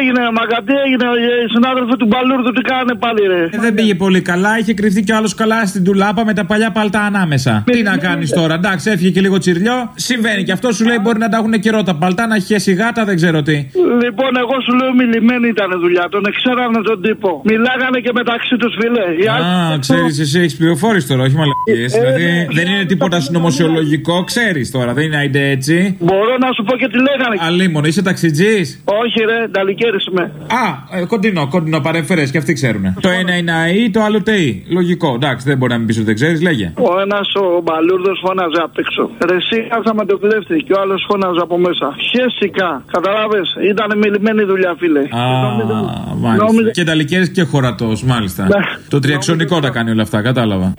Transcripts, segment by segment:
έγινε, μαγκα, τι έγινε. Οι συνάδελφοι του Μπαλούρδου τι κάνανε πάλι, ρε. Ε, δεν πήγε πολύ καλά. Είχε κρυφτεί κι ο άλλο καλά στην τουλάπα με τα παλιά παλτά ανάμεσα. Τι να κάνει τώρα, εντάξει, έφυγε και λίγο τσιρλιό. Συμβαίνει και αυτό σου λέει μπορεί να τα έχουν καιρό τα παλτά, να έχει χέσει γάτα, δεν ξέρω τι. Λοιπόν, εγώ σου λέω μιλημένη ήταν δουλειά. Τον ξέρανε τον τύπο. Μιλάγανε και μεταξύ του, φίλε. Οι άλλοι- Α, ξέρει, εσύ έχει πληροφόρηση τώρα, όχι μαλακίε. Ε, Δηλαδή ναι, δεν είναι τίποτα συνωμοσιολογικό, ξέρει τώρα, δεν είναι αϊντε έτσι. Μπορώ να σου πω και τι λέγανε. Αλίμονο, είσαι ταξιτζή. Όχι, ρε, νταλικέρι είμαι. Α, ε, κοντινό, κοντινό παρεμφερέ και αυτοί ξέρουν. Το ένα είναι ΑΕ, το άλλο ΤΕΙ. Λογικό, εντάξει, δεν μπορεί να μην πεις ότι δεν ξέρεις, λέγε. Ο ένας ο Μπαλούρδος φώναζε απ' έξω. Ρε, εσύ με το κλέφτη και ο άλλος φώναζε από μέσα. Χέστηκα. Καταλάβες. Ήταν μιλημένη δουλειά, φίλε. Α, Νόμιζα- μάλιστα. νόμιζα- Και ταλικέρι και χωρατός, μάλιστα. Ναι. Το τριαξονικό τα κάνει όλα αυτά, κατάλαβα.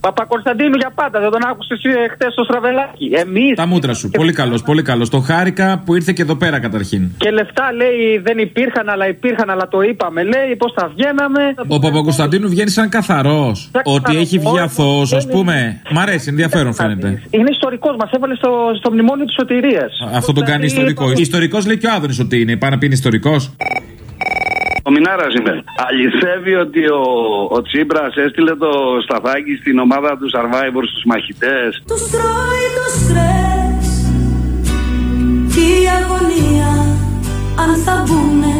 Παπα-Κωνσταντίνου για πάντα, δεν τον άκουσες χθες στο στραβελάκι. Εμείς. Τα μούτρα σου. Πολύ καλός, πολύ καλός. Το χάρηκα που ήρθε και εδώ πέρα καταρχήν. Και λεφτά λέει δεν υπήρχαν, αλλά υπήρχαν, αλλά το είπαμε. Λέει πώς θα βγαίναμε. Ο Παπακοσταντίνου βγαίνει σαν καθαρός. Ότι έχει βγει αθώος, ας πούμε. Μ' αρέσει, ενδιαφέρον φαίνεται. Είναι ιστορικός, μας έβαλε στο, στο μνημόνιο της σωτηρίας. Αυτό τον κάνει ιστορικός. Ιστορικός λέει και ο Άδωνης ότι είναι. Πάει να πει είναι ιστορικός. Ο Μινάρας είμαι. Αληθεύει ότι ο, ο Τσίπρας έστειλε το σταφάκι στην ομάδα του Survivor στους μαχητές. Τους τρώει το στρες και η αγωνία αν θα μπουνε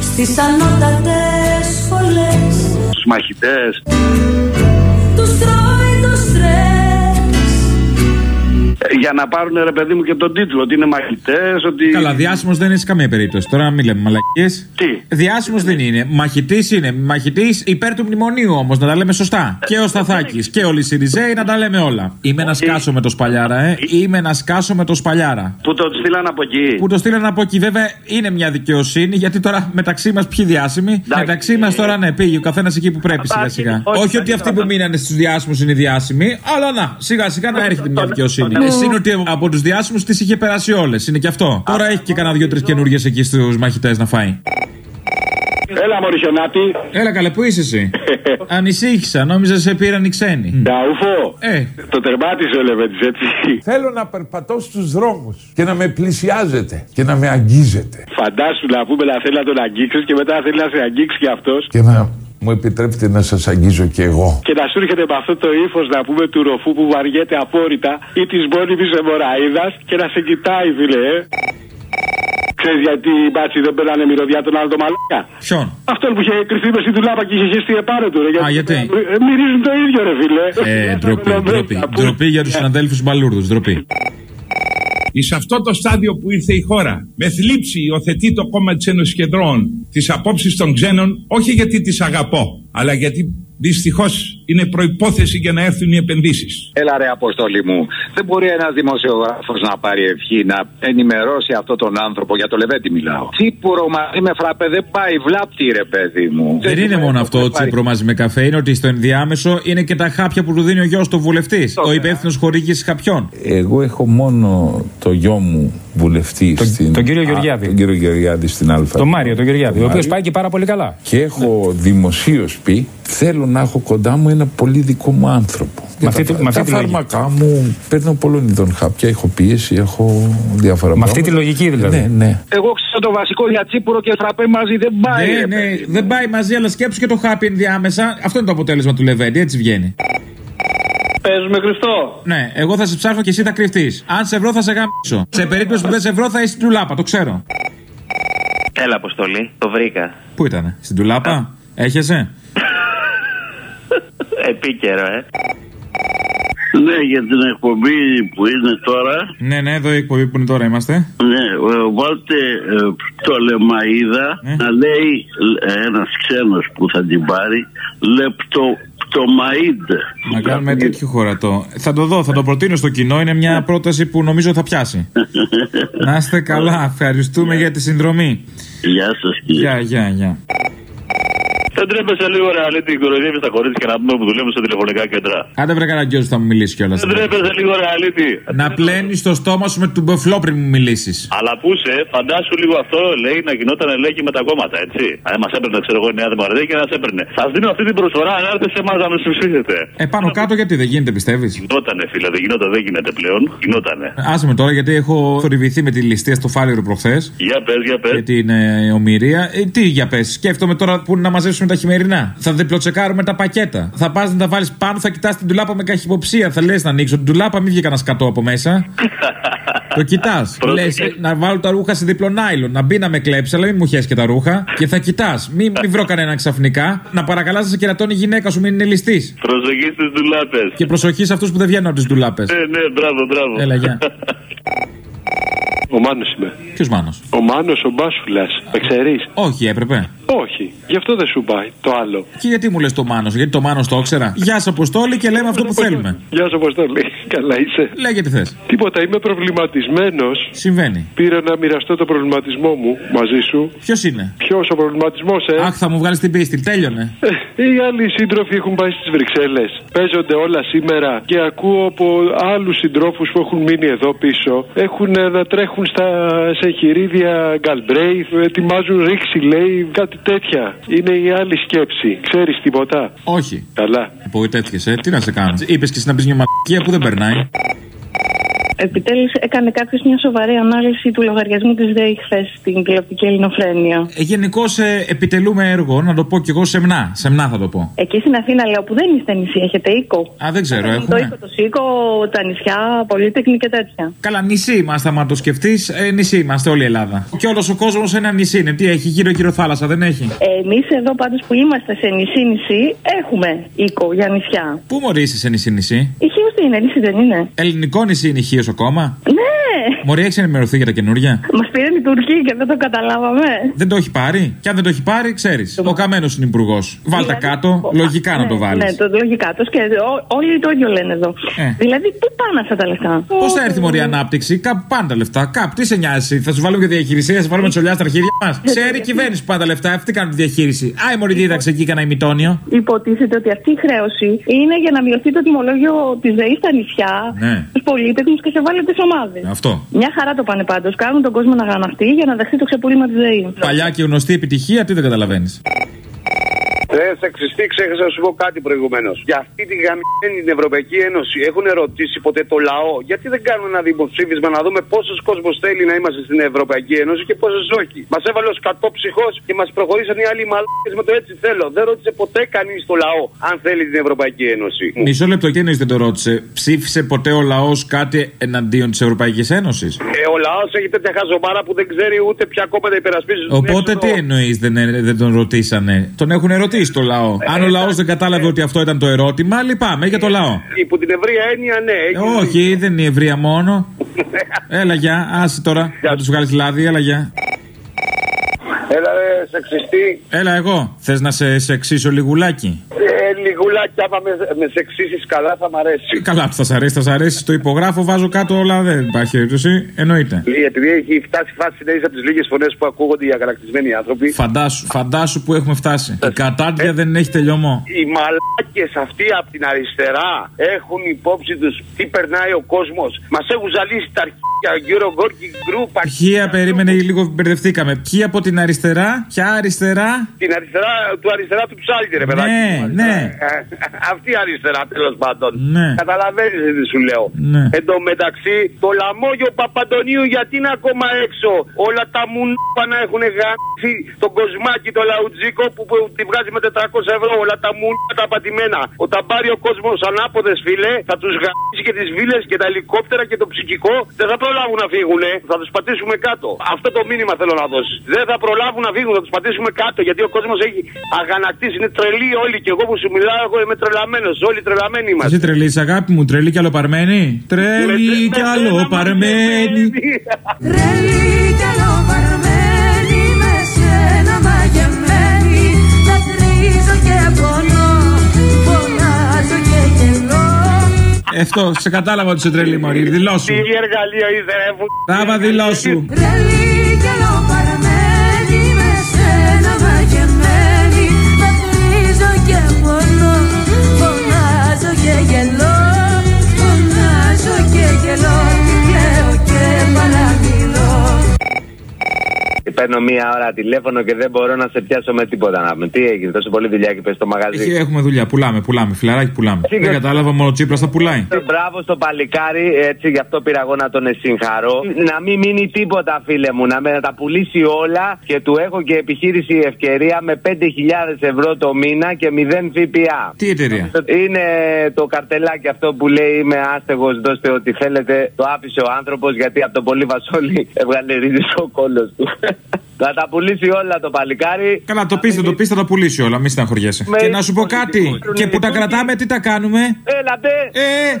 στις ανώτατες σχολές Στους μαχητές. Τους τρώει το στρες Για να πάρουν ρε παιδί μου και τον τίτλο. Ότι είναι μαχητές, ότι. Καλά, διάσημος δεν είναι σε καμία περίπτωση. Τώρα μην λέμε μαλακίες. Τι; Διάσημος δεν είναι. Μαχητής είναι. Μαχητής υπέρ του μνημονίου όμως, να τα λέμε σωστά. Και ο Σταθάκης και όλοι οι Σιριζέοι να τα λέμε όλα. Είμαι ένα σκάσο με το σπαλιάρα, ε. Είμαι ένα σκάσο με το σπαλιάρα. Που το στείλαν από εκεί. Που το στείλαν από εκεί. Βέβαια είναι μια δικαιοσύνη, γιατί τώρα μεταξύ μας ποιοι διάσημοι; Μεταξύ μας τώρα ναι, πήγε ο καθένας εκεί που πρέπει σιγά σιγά. όχι, Όχι ότι αυτοί που μείνανε στους διάσημους είναι διάσημοι, αλλά να, σιγά σιγά να έρχεται μια δικαιοσύνη. Ναι. Εσύ είναι ότι από τους διάσημους τις είχε περάσει όλες. Είναι και αυτό. Τώρα έχει και κανένα δύο-τρει καινούργιες εκεί στους μαχητές να φάει. Έλα, Μωρισιονάτη. Έλα καλέ, πού είσαι εσύ; Ανησύχησα, νόμιζα σε πήραν οι ξένοι. Νταούφο. Ε, Το τερμάτισε ο Λεβέντης, έτσι. Θέλω να περπατώ στους δρόμους και να με πλησιάζετε και να με αγγίζετε Φαντάσου να πούμε να θέλει να τον αγγίξεις και μετά να θέλει να σε αγγίξει και αυτός. και να μου επιτρέπετε να σας αγγίζω και εγώ. Και να σου έρχεται με αυτό το ύφος να πούμε του ροφού που βαριέται απόρριτα ή της μόνιμη αιμοραίδα και να σε κοιτάει, φίλε, ε. Ξέρεις γιατί οι μπάτσι δεν παίρνανε μυρωδιά τον άλλο το μαλάκα; ποιον; Αυτόν που είχε κρυφτεί μες στην τουλάπα και είχε χεστεί επάνω του. Ρε, Α, γιατί; Ε, μυρίζουν το ίδιο, ρε φίλε. Ε, ντροπή, ντροπή. Ντροπή για τους συναδέλφου Μπαλούρδους, ντροπή. Εις αυτό το στάδιο που ήρθε η χώρα, με θλίψη υιοθετεί το κόμμα της Ένωσης Κεντρών τις απόψεις των ξένων, όχι γιατί τις αγαπώ, αλλά γιατί δυστυχώς είναι προϋπόθεση για να έρθουν οι επενδύσεις. Έλα ρε Αποστόλη μου. Δεν μπορεί ένας δημοσιογράφος να πάρει ευχή να ενημερώσει αυτόν τον άνθρωπο. Για το Λεβέντι μιλάω. Τσίπουρο μαζί με φραπέ δεν πάει. Βλάπτει ρε παιδί μου. Δεν είναι μόνο αυτό ο Τσίπρο μαζί με καφέ, είναι ότι στο ενδιάμεσο είναι και τα χάπια που του δίνει ο γιος του βουλευτής. Ο υπεύθυνος χορήγησης χαπιών. Εγώ έχω μόνο το γιο μου βουλευτή Τον- στην... τον κύριο Α, Γεωργιάδη. τον κύριο Γεωργιάδη στην Αλφα. Το Μάριο, τον Γεωργιάδη, ο οποίος Μάριο. πάει και πάρα πολύ καλά. Και έχω δημοσίως πει θέλω να έχω κοντά μου ένα πολύ δικό μου άνθρωπο. Με αυτή τη- τα, με αυτή τα τη λογική. φάρμακά μου παίρνω πολλών ειδών χάπια, έχω πίεση, έχω διάφορα Με αυτή τη πράγματα. λογική δηλαδή. Ναι, ναι. Εγώ ξέρω το βασικό για Τσίπουρο και φραπέ μαζί δεν πάει. Ναι, ρε ναι, παιδί μου. δεν πάει μαζί, αλλά σκέψου και το χάπι ενδιάμεσα. Αυτό είναι το αποτέλεσμα του Λεβέντη, έτσι βγαίνει. Παίζουμε κρυφτό. Ναι, εγώ θα σε ψάχνω και εσύ θα κρυφτείς. Αν σε βρω, θα σε γάμψω. Σε περίπτωση που δεν σε βρω, θα είσαι στην τουλάπα, το ξέρω. Έλα, Αποστολή, το βρήκα. Πού ήταν, στην τουλάπα, έχεσαι; Επίκαιρο, ε. Ναι, για την εκπομπή που είναι τώρα. Ναι, ναι, εδώ η εκπομπή που είναι τώρα είμαστε. Ναι, ε, βάλτε ε, το Λεμαίδα Ναι. να λέει ε, ένας ξένος που θα την πάρει λεπτο το Μαΐντ. Να κάνουμε τέτοιο χωρατό. Θα το δω, θα το προτείνω στο κοινό. Είναι μια πρόταση που νομίζω θα πιάσει. Να είστε καλά. Ευχαριστούμε για τη συνδρομή. Γεια σας κύριε. Γεια, γεια, γεια. Δεν τρέπεσαι λίγο ρε αλήτη, κοροϊδεύει τα κορίτσια να πούμε που δουλεύουν σε τηλεφωνικά κέντρα. Άντε βρε καραγκιόζη θα μου μιλήσει κιόλας. Δεν τρέπεσαι λίγο ρε αλήτη. Να πλένεις το στόμα σου με τον μπεφλό πριν μου μιλήσεις. Αλλά πού σε, φαντάσου λίγο αυτό λέει να γινόταν λέει και με τα κόμματα, έτσι. Αν μας έπαιρνε, ξέρω εγώ, η Νέα Δημοκρατία και να σε έπαιρνε. Σας δίνω αυτή την προσφορά να έρθετε σε εμάς να με ψηφίσετε. Ε, πάνω κάτω γιατί δεν γίνεται, πιστεύεις; Γινότανε, φίλε, δεν γινόταν, δεν γίνεται πλέον. Γινότανε. Άσε με τώρα γιατί έχω θορυβηθεί με τη ληστεία στο φάληρο προχθές. Για πες, για πες. Για την ε, ομοιρία. Ε, τι για πες, σκέφτομαι τώρα που είναι να μαζέψουμε τα χειμερινά. Θα διπλοτσεκάρουμε τα πακέτα. Θα πας να τα βάλεις πάνω, θα κοιτάς την τουλάπα με καχυποψία. Θα λες να ανοίξω την τουλάπα, μην βγει κανένα σκατό από μέσα. Το κοιτάς. Λες να βάλω τα ρούχα σε διπλό νάιλον. Να μπει να με κλέψει, αλλά μην μου χέσει και τα ρούχα. Και θα κοιτάς. Μην, μην βρω κανένα ξαφνικά. Να παρακαλάς να σε κερατώνει η γυναίκα σου, μην είναι ληστής. Προσοχή στις δουλάπε. Και προσοχή σε αυτούς που δεν βγαίνουν από τις ντουλάπες. Ναι, ναι, μπράβο, μπράβο. Έλα, γεια. Ο Μάνος είμαι. Ποιος μάνος; Ο Μάνος ο Μπάσουλας. Με ξέρεις; Όχι, έπρεπε. Όχι. Γι' αυτό δεν σου πάει το άλλο. Και γιατί μου λες το μάνος, γιατί το μάνος το ήξερα; Γεια σας, Αποστόλη και λέμε αυτό που θέλουμε. Γεια σου, Αποστόλη. Καλά είσαι. Λέγε τι θες. Τίποτα, είμαι προβληματισμένος. Συμβαίνει. Πήρα να μοιραστώ το προβληματισμό μου μαζί σου. Ποιος είναι; Ποιος ο προβληματισμός, ε; Αχ, θα μου βγάλεις την πίστη, τέλειωνε. Ε, Οι άλλοι σύντροφοι έχουν πάει στις Βρυξέλλες. Παίζονται όλα σήμερα και ακούω από άλλους συντρόφους που έχουν μείνει εδώ πίσω. Έχουν ε, να τρέχουν στα, σε εγχειρίδια γκαλμπρέιθ, ετοιμάζουν ρήξη, λέει, κάτι τέτοια. Είναι η άλλη σκέψη. Ξέρεις τίποτα; Όχι. Καλά. Απογοητεύτηκε, ε; Τι να σε κάνω; Είπες και εσύ να πεις μια μαλακία που δεν περνάει. Επιτέλους, έκανε κάποιος μια σοβαρή ανάλυση του λογαριασμού της ΔΕΗ χθες στην τηλεοπτική ελληνοφρένεια. Ε, Γενικώς ε, επιτελούμε έργο, να το πω κι εγώ σεμνά. Σεμνά θα το πω. Εκεί στην Αθήνα λέω που δεν είστε νησί, έχετε οίκο. Α, δεν ξέρω, Το έχουμε. οίκο, το σίκο, τα νησιά, πολύτεχνη και τέτοια. Καλά, νησί είμαστε, άμα το σκεφτείς. Ε, νησί είμαστε, όλη η Ελλάδα. Και όλος ο κόσμος ένα νησί είναι. Τι έχει, γύρω-γύρω θάλασσα, δεν έχει. Εμείς εδώ πάντως που είμαστε σε νησί-νησί έχουμε οίκο για νησιά. Πού μωρείς είσαι σε νησί-νησί. Η Χίος τι είναι, νησί δεν είναι. Ελληνικό νησί είναι ηχείο ακόμα. Ναι! Μωρή, έχει ενημερωθεί για τα καινούργια. Μας πήραν οι Τουρκοί και δεν το καταλάβαμε. Δεν το έχει πάρει; Και αν δεν το έχει πάρει, ξέρεις. Ο καμένος είναι υπουργός. Βάλτε Δηλαδή, κάτω, λογικά να το βάλεις. Ναι, το λογικά το και ό- όλοι το ίδιο λένε εδώ. Ε. Δηλαδή, πού πάνε αυτά τα λεφτά; Πώς θα έρθει μωρή η ανάπτυξη, κάπου πάνε τα λεφτά. Κάπου τι σε νοιάζει, θα σου βάλουμε και διαχειρισία, θα σου βάλουμε τσολιά στα αρχίδια μας. Ξέρει η κυβέρνηση που πάνε τα λεφτά, αυτοί κάνουν τη διαχείριση. Άι μωρή δίδαξε εκεί κανένα ημιτόνιο; Υποτίθεται ότι αυτή η χρέωση είναι για να μειωθεί το τιμολόγιο της ΔΕΗ στα νησιά, Ναι. στου πολίτεχνου και σε ευάλωτε ομάδες. Αυτό. Μια χαρά το πάνε πάντως. Κάνουν τον κόσμο να γαναχτεί για να δεχτεί το ξεπούλημα της ΔΕΗ. Παλιά και γνωστή επιτυχία, τι δεν καταλαβαίνεις. Ρε, σεξιστή, ξέχασα να σου πω κάτι προηγουμένως. Για αυτή τη γαμμένη την Ευρωπαϊκή Ένωση έχουν ρωτήσει ποτέ το λαό γιατί δεν κάνουν ένα δημοψήφισμα να δούμε πόσος κόσμος θέλει να είμαστε στην Ευρωπαϊκή Ένωση και πόσος όχι. Μας έβαλε ο σκατό ψυχό και μας προχωρήσαν οι άλλοι μαλάκες με το έτσι θέλω. Δεν ρώτησε ποτέ κανείς το λαό αν θέλει την Ευρωπαϊκή Ένωση. Μισό λεπτό, τι εννοεί δεν το ρώτησε. Ψήφισε ποτέ ο λαός κάτι εναντίον της Ευρωπαϊκής Ένωσης; Ε, ο λαός έχει τέτοια χαζομάρα που δεν ξέρει ούτε ποια κόμματα υπερασπίζει. τον Οπότε έξοδο. τι εννοείς δεν, ε, δεν τον ρωτήσανε; Τον έχουν ερωτήσει το λαό. Αν ο λαός δεν κατάλαβε ότι αυτό ήταν το ερώτημα, λυπάμαι για το λαό. Υπό την ευρεία έννοια, ναι. Ε, έχει Όχι, δεν είναι η ευρεία μόνο. Έλα γεια, άσε τώρα. Να τους βγάλεις λάδι, έλα γεια. Έλα, ρε, σεξιστή. Έλα εγώ. Θες να σε σεξίσω λιγουλάκι; Ε, λιγουλάκι, άμα με, με σεξίσεις καλά θα μ' αρέσει. Καλά, θα σ' αρέσει, θα σ' αρέσει. Το υπογράφω, βάζω κάτω όλα. Δεν υπάρχει περίπτωση. Εννοείται. Επειδή έχει φτάσει η φάση να είσαι από τις λίγες φωνές που ακούγονται οι αγανακτισμένοι άνθρωποι. Φαντάσου, φαντάσου που έχουμε φτάσει. Η κατάντια δεν έχει τελειωμό. Οι μαλάκες αυτοί από την αριστερά έχουν υπόψη τους τι περνάει ο κόσμος. Μας έχουν ζαλίσει τα αρχίδια γύρω γκόρκι γκρουπ. Ποια περίμενε λίγο μπερδευτήκαμε. Ποιοι από την αριστερά, ποια αριστερά. Την αριστερά του αριστερά του ψάλτη, ρε παιδάκι. Ναι, ναι. Ε, Αυτή η αριστερά τέλος πάντων. Ναι. Καταλαβαίνεις τι σου λέω. Ναι. Εν τω μεταξύ, το λαμόγιο Παπαντονίου γιατί είναι ακόμα έξω; Όλα τα μουνόπα να έχουν γάμψει τον κοσμάκι, το λαουτζίκο που, που τη βγάζει με 400 ευρώ. Όλα τα μουνόπα τα πατημένα. Όταν πάρει ο κόσμος ανάποδες φίλε, θα τους γάμψει και τις βίλες και τα ελικόπτερα και το ψυχικό. Δεν θα προλάβουν να φύγουν. Θα τους πατήσουμε κάτω. Αυτό το μήνυμα θέλω να δώσεις. Δεν θα προλάβουν να φύγουν, θα τους πατήσουμε κάτω γιατί ο κόσμος έχει αγανακτήσει. Είναι τρελοί όλοι. Και εγώ που σου μιλάω, εγώ είμαι τρελαμένος. Όλοι τρελαμένοι είμαστε. Εσύ τρελής, αγάπη μου, τρελή κι άλλο παρμένη. Τρελή κι άλλο παρμένη. Τρελή Αυτό, σε κατάλαβα ότι είσαι τρελή, Μωρή. Δηλώσου. Τι εργαλείο είσαι, ρε που. Ράβα, δηλώσου. Τρελή Παίρνω μία ώρα τηλέφωνο και δεν μπορώ να σε πιάσω με τίποτα να πούμε. Τι έγινε, τόσο πολύ δουλειά και πες στο μαγαζί. Έχει- Έχουμε δουλειά, πουλάμε, πουλάμε. Φιλαράκι πουλάμε. Σίγουρα. Δεν κατάλαβα, μόνο ο Τσίπρας θα πουλάει. Μπράβο στο παλικάρι, έτσι γι' αυτό πήρα εγώ να τον συγχαρώ. Να μην μείνει τίποτα, φίλε μου, να, με, να τα πουλήσει όλα και του έχω και επιχείρηση ευκαιρία με 5.000 ευρώ το μήνα και 0 ΦΠΑ. Τι εταιρεία; Είναι το καρτελάκι αυτό που λέει Είμαι άστεγος, δώστε ό,τι θέλετε. Το άφησε ο άνθρωπος γιατί από το πολύ βασόλι έβγαλε ρίζες ο κόλος του. Θα τα πουλήσει όλα το παλικάρι. Καλά, το πεις, θα το πεις, θα τα πουλήσει όλα, μη στεναχωριέσαι. Με Και να σου πω κάτι. Και που τα κρατάμε, τι τα κάνουμε; Έλατε! Ε,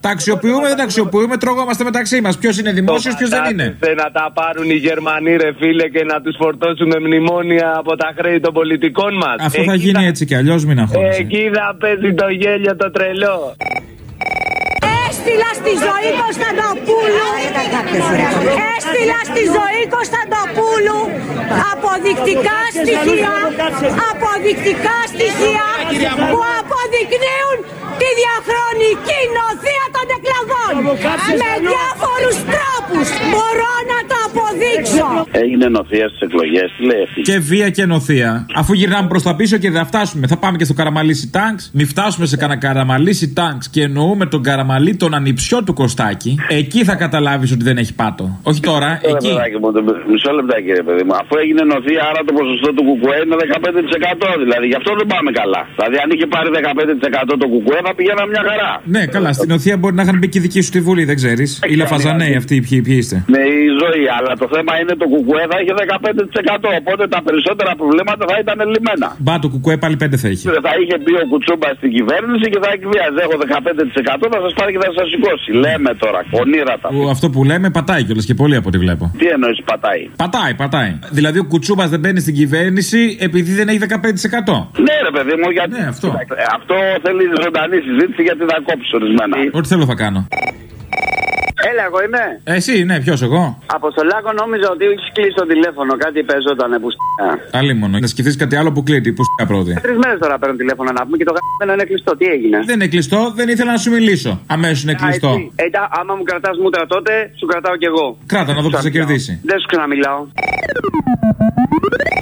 τα αξιοποιούμε, δεν τα αξιοποιούμε, τρώγομαστε μεταξύ μας. Ποιος είναι δημόσιος, ποιος δεν είναι; Φαντάζεστε να τα πάρουν οι Γερμανοί, ρε φίλε, και να τους φορτώσουν με μνημόνια από τα χρέη των πολιτικών μας. Αυτό θα γίνει έτσι κι αλλιώς, μην αγχώνεσαι. Εκεί θα παίζει το γέλιο το τρελό. Έστειλα στη ζωή Κωνσταντοπούλου Έστειλα στη ζωή Κωνσταντοπούλου a Αποδεικτικά στοιχεία Αποδεικτικά στοιχεία Που αποδεικνύουν τη διαχρονική νοθεία των εκλογών Με διάφορους τρόπους Μπορώ να το αποδείξω Έγινε νοθεία στις εκλογές. Τι λέει αυτή. Και βία και νοθεία. Αφού γυρνάμε προς τα πίσω και δεν θα φτάσουμε. Θα πάμε και στο καραμαλίσι τάγκ. Μη φτάσουμε σε κανένα καραμαλίσι τάγκ και εννοούμε τον καραμαλί, τον ανιψιό του Κωστάκη. Εκεί θα καταλάβεις ότι δεν έχει πάτο. Όχι τώρα, Μισό εκεί. λεπτάκι μου, το- Μισό λεπτάκι, ρε παιδί μου. Αφού έγινε νοθεία, άρα το ποσοστό του κουκουέ είναι 15%. Δηλαδή γι' αυτό δεν πάμε καλά. Δηλαδή αν είχε πάρει 15% το κουκουέ θα πηγαίναμε μια χαρά. Ναι, καλά, στην οθεία μπορεί να είχαν μπει και οι δικοί σου στη Βουλή, δεν ξέρεις. Οι λαφαζανέοι αυτοί, ποιοι, ποιοι είστε. Ναι, η ζωή, αλλά το θέμα είναι το κουκουέ θα είχε 15%. Οπότε τα περισσότερα προβλήματα θα ήταν λυμμένα. Μπα το κουκουέ πάλι πέντε θα έχει. Θα είχε μπει ο Κουτσούμπας στην κυβέρνηση και θα εκβίαζε. Έχω 15% θα σας πάρει και θα σας σηκώσει. Λέμε τώρα, ονείρατα. Που Αυτό που λέμε πατάει κιόλας και πολύ από ό,τι βλέπω. Τι εννοείς πατάει; Πατάει, πατάει. Δηλαδή ο Κουτσούμπας δεν μπαίνει στην κυβέρνηση επειδή δεν έχει 15%. Ναι, ρε παιδί μου, γιατί. Ναι, αυτό. αυτό θέλει ζωντανή συζήτηση γιατί θα κόψει ορισμένα. Ό,τι θέλω θα κάνω. Έλα, εγώ είμαι. Ε, Εσύ, ναι, ποιος εγώ; Αποστολάκο νόμιζα ότι έχεις κλείσει το τηλέφωνο. Κάτι παίζονταν που Άλλη μόνο. Να σκεφτείς κάτι άλλο που κλείνει. Πού σκά πρώτη. Τρεις μέρες τώρα παίρνω τηλέφωνο να πούμε και το γάμο είναι κλειστό. Τι έγινε; Δεν είναι κλειστό, δεν ήθελα να σου μιλήσω. Αμέσως είναι Α, κλειστό. εσύ. Ε, τα- άμα μου κρατάς μούτρα τότε, σου κρατάω κι εγώ. Κράτα να δω ποιο θα κερδίσει. Δεν σου ξαναμιλάω. Woo!